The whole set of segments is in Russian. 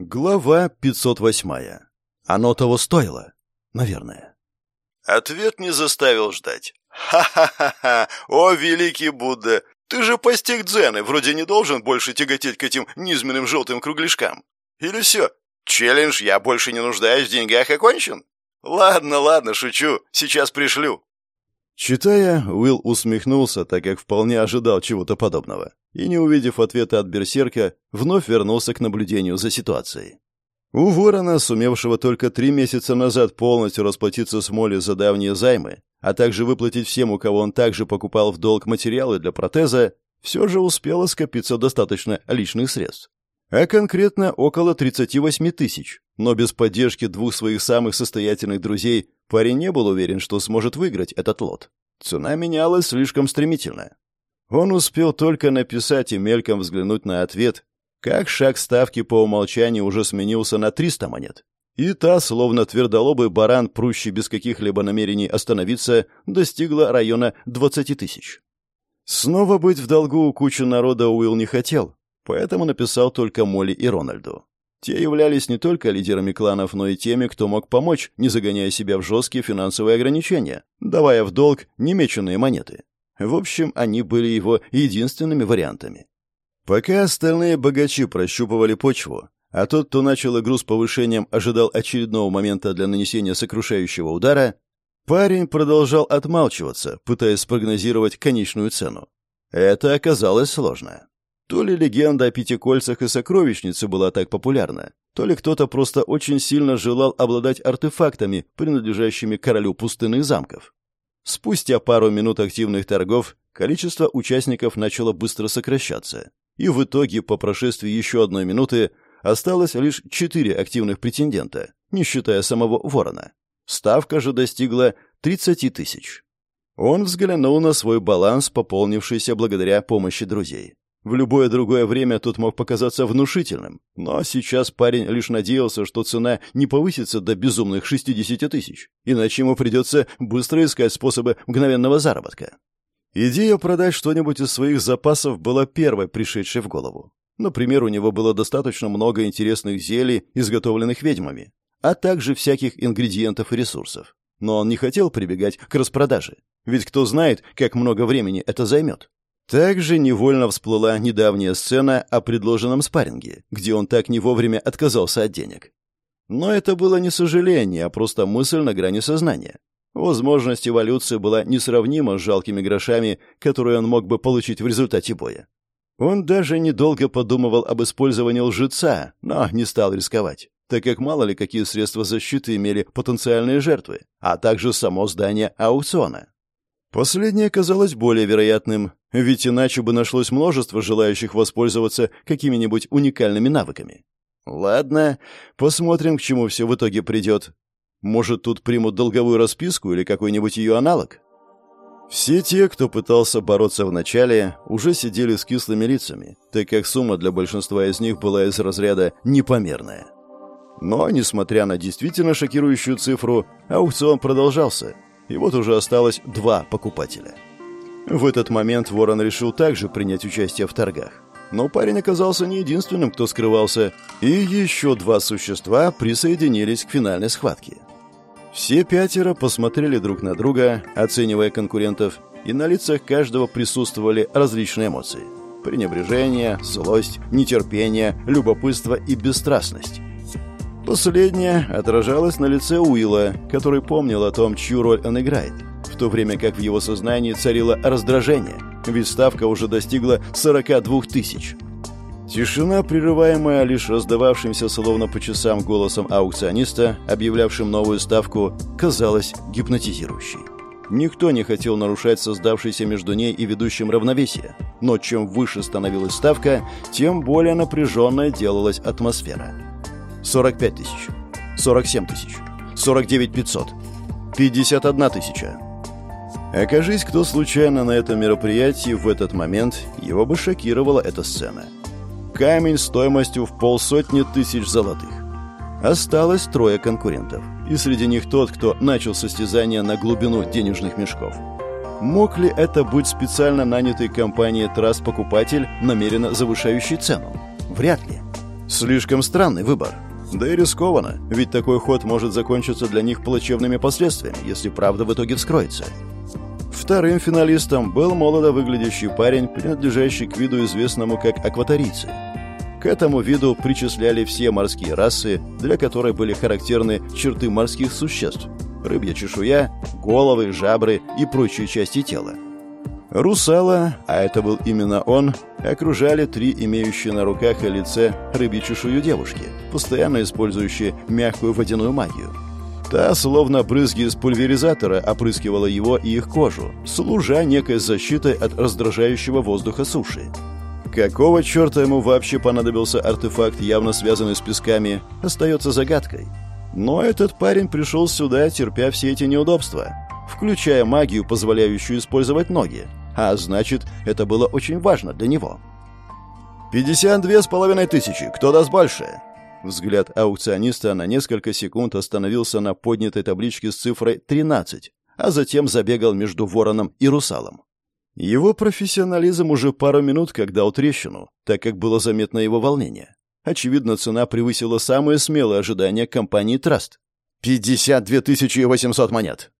Глава 508. Оно того стоило. Наверное. Ответ не заставил ждать. «Ха-ха-ха! О, великий Будда! Ты же постиг дзены, вроде не должен больше тяготеть к этим низменным желтым кругляшкам. Или все? Челлендж «Я больше не нуждаюсь в деньгах» окончен? Ладно, ладно, шучу. Сейчас пришлю. Читая, Уилл усмехнулся, так как вполне ожидал чего-то подобного, и, не увидев ответа от Берсерка, вновь вернулся к наблюдению за ситуацией. У Ворона, сумевшего только три месяца назад полностью расплатиться с Молли за давние займы, а также выплатить всем, у кого он также покупал в долг материалы для протеза, все же успело скопиться достаточно личных средств. А конкретно около 38 тысяч. Но без поддержки двух своих самых состоятельных друзей парень не был уверен, что сможет выиграть этот лот. Цена менялась слишком стремительно. Он успел только написать и мельком взглянуть на ответ, как шаг ставки по умолчанию уже сменился на 300 монет. И та, словно твердолобый баран, прущий без каких-либо намерений остановиться, достигла района 20 тысяч. Снова быть в долгу у кучи народа Уилл не хотел, поэтому написал только Молли и Рональду. Те являлись не только лидерами кланов, но и теми, кто мог помочь, не загоняя себя в жесткие финансовые ограничения, давая в долг немеченные монеты. В общем, они были его единственными вариантами. Пока остальные богачи прощупывали почву, а тот, кто начал игру с повышением, ожидал очередного момента для нанесения сокрушающего удара, парень продолжал отмалчиваться, пытаясь спрогнозировать конечную цену. Это оказалось сложно. То ли легенда о пяти кольцах и сокровищнице была так популярна, то ли кто-то просто очень сильно желал обладать артефактами, принадлежащими королю пустынных замков. Спустя пару минут активных торгов количество участников начало быстро сокращаться, и в итоге по прошествии еще одной минуты осталось лишь четыре активных претендента, не считая самого Ворона. Ставка же достигла 30 тысяч. Он взглянул на свой баланс, пополнившийся благодаря помощи друзей. В любое другое время тут мог показаться внушительным, но сейчас парень лишь надеялся, что цена не повысится до безумных 60 тысяч, иначе ему придется быстро искать способы мгновенного заработка. Идея продать что-нибудь из своих запасов была первой пришедшей в голову. Например, у него было достаточно много интересных зелий, изготовленных ведьмами, а также всяких ингредиентов и ресурсов. Но он не хотел прибегать к распродаже, ведь кто знает, как много времени это займет. Также невольно всплыла недавняя сцена о предложенном спарринге, где он так не вовремя отказался от денег. Но это было не сожаление, а просто мысль на грани сознания. Возможность эволюции была несравнима с жалкими грошами, которые он мог бы получить в результате боя. Он даже недолго подумывал об использовании лжеца, но не стал рисковать, так как мало ли какие средства защиты имели потенциальные жертвы, а также само здание аукциона. Последнее казалось более вероятным, ведь иначе бы нашлось множество желающих воспользоваться какими-нибудь уникальными навыками. Ладно, посмотрим, к чему все в итоге придет. Может, тут примут долговую расписку или какой-нибудь ее аналог? Все те, кто пытался бороться в начале, уже сидели с кислыми лицами, так как сумма для большинства из них была из разряда непомерная. Но, несмотря на действительно шокирующую цифру, аукцион продолжался, и вот уже осталось два покупателя. В этот момент Ворон решил также принять участие в торгах. Но парень оказался не единственным, кто скрывался, и еще два существа присоединились к финальной схватке. Все пятеро посмотрели друг на друга, оценивая конкурентов, и на лицах каждого присутствовали различные эмоции. Пренебрежение, злость, нетерпение, любопытство и бесстрастность. Последнее отражалось на лице Уилла, который помнил о том, чью роль он играет, в то время как в его сознании царило раздражение, ведь ставка уже достигла 42 тысяч. Тишина, прерываемая лишь раздававшимся словно по часам голосом аукциониста, объявлявшим новую ставку, казалась гипнотизирующей. Никто не хотел нарушать создавшееся между ней и ведущим равновесие, но чем выше становилась ставка, тем более напряженной делалась атмосфера. 45 тысяч, 47 тысяч, 49 500, 51 тысяча. Окажись, кто случайно на этом мероприятии в этот момент, его бы шокировала эта сцена. Камень стоимостью в полсотни тысяч золотых. Осталось трое конкурентов, и среди них тот, кто начал состязание на глубину денежных мешков. Мог ли это быть специально нанятый компанией Траст покупатель, намеренно завышающий цену? Вряд ли. Слишком странный выбор. Да и рискованно, ведь такой ход может закончиться для них плачевными последствиями, если правда в итоге вскроется. Вторым финалистом был молодо выглядящий парень, принадлежащий к виду известному как акваторийцы. К этому виду причисляли все морские расы, для которой были характерны черты морских существ – рыбья чешуя, головы, жабры и прочие части тела. Русала, а это был именно он, окружали три имеющие на руках и лице рыбьи чешую девушки, постоянно использующие мягкую водяную магию. Та, словно брызги из пульверизатора, опрыскивала его и их кожу, служа некой защитой от раздражающего воздуха суши. Какого черта ему вообще понадобился артефакт, явно связанный с песками, остается загадкой. Но этот парень пришел сюда, терпя все эти неудобства, включая магию, позволяющую использовать ноги, а значит, это было очень важно для него. «Пятьдесят две с половиной тысячи. Кто даст больше?» Взгляд аукциониста на несколько секунд остановился на поднятой табличке с цифрой 13, а затем забегал между вороном и русалом. Его профессионализм уже пару минут как дал трещину, так как было заметно его волнение. Очевидно, цена превысила самые смелые ожидания компании «Траст». «Пятьдесят две тысячи восемьсот монет!»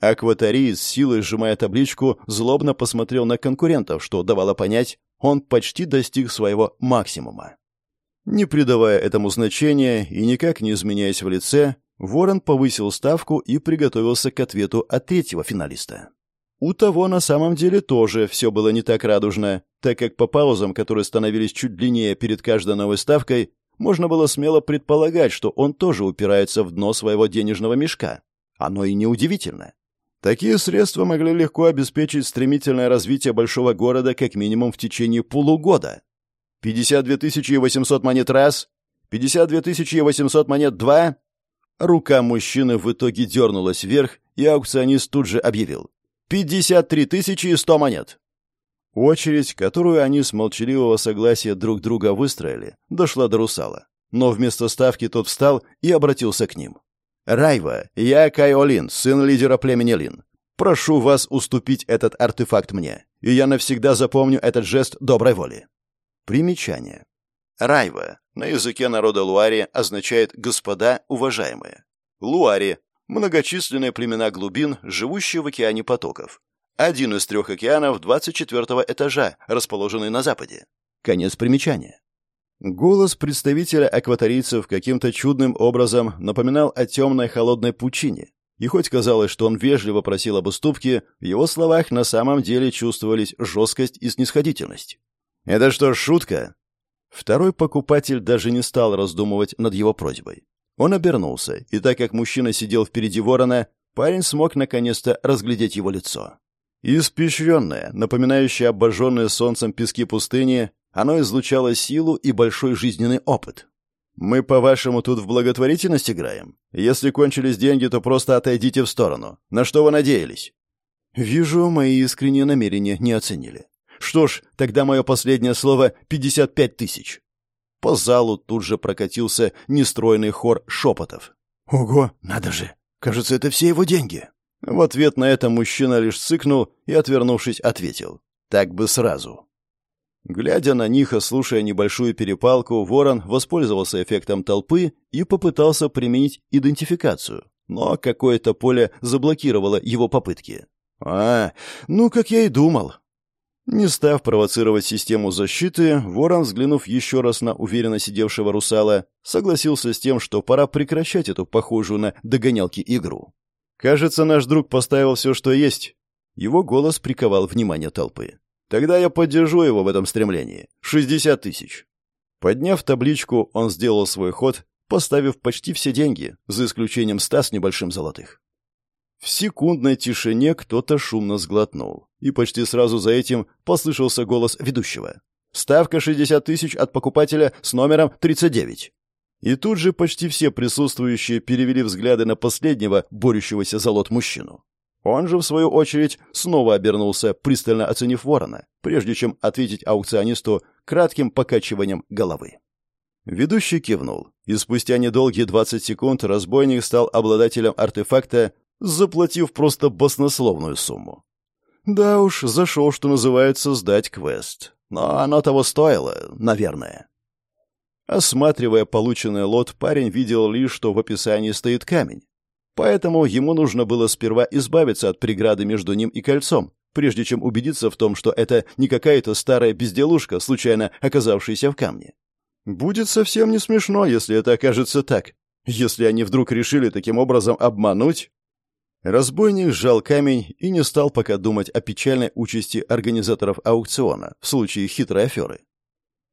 Акватарий с силой сжимая табличку, злобно посмотрел на конкурентов, что давало понять, он почти достиг своего максимума. Не придавая этому значения и никак не изменяясь в лице, Ворон повысил ставку и приготовился к ответу от третьего финалиста. У того на самом деле тоже все было не так радужно, так как по паузам, которые становились чуть длиннее перед каждой новой ставкой, можно было смело предполагать, что он тоже упирается в дно своего денежного мешка. Оно и неудивительно. Такие средства могли легко обеспечить стремительное развитие большого города как минимум в течение полугода. 52 800 монет раз, 52 800 монет два. Рука мужчины в итоге дернулась вверх, и аукционист тут же объявил. 53 100 монет. Очередь, которую они с молчаливого согласия друг друга выстроили, дошла до русала. Но вместо ставки тот встал и обратился к ним. «Райва, я Кайолин, сын лидера племени Лин. Прошу вас уступить этот артефакт мне, и я навсегда запомню этот жест доброй воли». Примечание. Райва на языке народа Луари означает «господа уважаемые». Луари – многочисленные племена глубин, живущие в океане потоков. Один из трех океанов 24 этажа, расположенный на западе. Конец примечания. Голос представителя акваторийцев каким-то чудным образом напоминал о темной холодной пучине. И хоть казалось, что он вежливо просил об уступке, в его словах на самом деле чувствовались жесткость и снисходительность. «Это что, шутка?» Второй покупатель даже не стал раздумывать над его просьбой. Он обернулся, и так как мужчина сидел впереди ворона, парень смог наконец-то разглядеть его лицо. Испещренное, напоминающее обожженные солнцем пески пустыни, оно излучало силу и большой жизненный опыт. «Мы, по-вашему, тут в благотворительность играем? Если кончились деньги, то просто отойдите в сторону. На что вы надеялись?» «Вижу, мои искренние намерения не оценили. Что ж, тогда мое последнее слово — пятьдесят пять тысяч». По залу тут же прокатился нестройный хор шепотов. «Ого, надо же! Кажется, это все его деньги!» В ответ на это мужчина лишь цыкнул и, отвернувшись, ответил. «Так бы сразу». Глядя на них и слушая небольшую перепалку, Ворон воспользовался эффектом толпы и попытался применить идентификацию. Но какое-то поле заблокировало его попытки. «А, ну, как я и думал». Не став провоцировать систему защиты, Ворон, взглянув еще раз на уверенно сидевшего русала, согласился с тем, что пора прекращать эту похожую на догонялки игру. «Кажется, наш друг поставил все, что есть». Его голос приковал внимание толпы. Тогда я поддержу его в этом стремлении. 60 тысяч. Подняв табличку, он сделал свой ход, поставив почти все деньги, за исключением ста с небольшим золотых. В секундной тишине кто-то шумно сглотнул, и почти сразу за этим послышался голос ведущего. «Ставка 60 тысяч от покупателя с номером 39». И тут же почти все присутствующие перевели взгляды на последнего, борющегося за лот мужчину. Он же, в свою очередь, снова обернулся, пристально оценив ворона, прежде чем ответить аукционисту кратким покачиванием головы. Ведущий кивнул, и спустя недолгие 20 секунд разбойник стал обладателем артефакта, заплатив просто баснословную сумму. Да уж, зашел, что называется, сдать квест. Но оно того стоило, наверное. Осматривая полученный лот, парень видел лишь, что в описании стоит камень. Поэтому ему нужно было сперва избавиться от преграды между ним и кольцом, прежде чем убедиться в том, что это не какая-то старая безделушка, случайно оказавшаяся в камне. Будет совсем не смешно, если это окажется так. Если они вдруг решили таким образом обмануть... Разбойник сжал камень и не стал пока думать о печальной участи организаторов аукциона в случае хитрой аферы.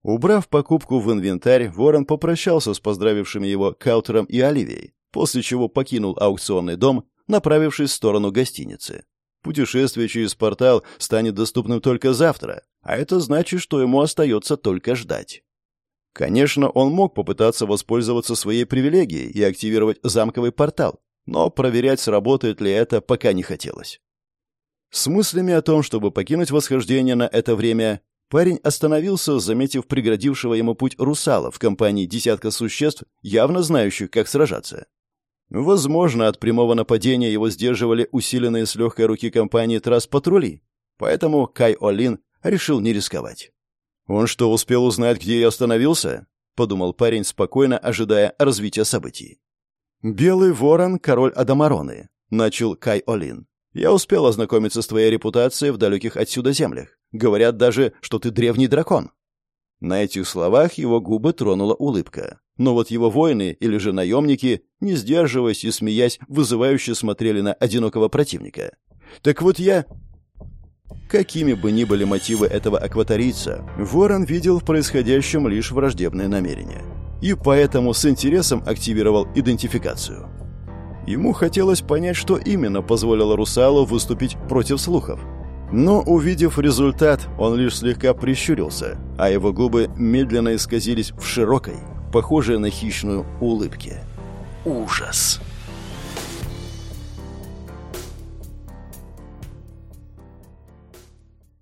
Убрав покупку в инвентарь, Ворон попрощался с поздравившими его Каутером и Оливией, после чего покинул аукционный дом, направившись в сторону гостиницы. Путешествие через портал станет доступным только завтра, а это значит, что ему остается только ждать. Конечно, он мог попытаться воспользоваться своей привилегией и активировать замковый портал, но проверять, сработает ли это, пока не хотелось. С мыслями о том, чтобы покинуть восхождение на это время, Парень остановился, заметив преградившего ему путь русала в компании десятка существ, явно знающих, как сражаться. Возможно, от прямого нападения его сдерживали усиленные с легкой руки компании трасс-патрули, поэтому Кай Олин решил не рисковать. «Он что, успел узнать, где я остановился?» — подумал парень, спокойно ожидая развития событий. «Белый ворон — король Адамароны», — начал Кай Олин. «Я успел ознакомиться с твоей репутацией в далеких отсюда землях. Говорят даже, что ты древний дракон». На этих словах его губы тронула улыбка. Но вот его воины или же наемники, не сдерживаясь и смеясь, вызывающе смотрели на одинокого противника. «Так вот я...» Какими бы ни были мотивы этого акваторийца, Ворон видел в происходящем лишь враждебные намерения. И поэтому с интересом активировал идентификацию. Ему хотелось понять, что именно позволило Русалу выступить против слухов. Но, увидев результат, он лишь слегка прищурился, а его губы медленно исказились в широкой, похожей на хищную улыбке. Ужас!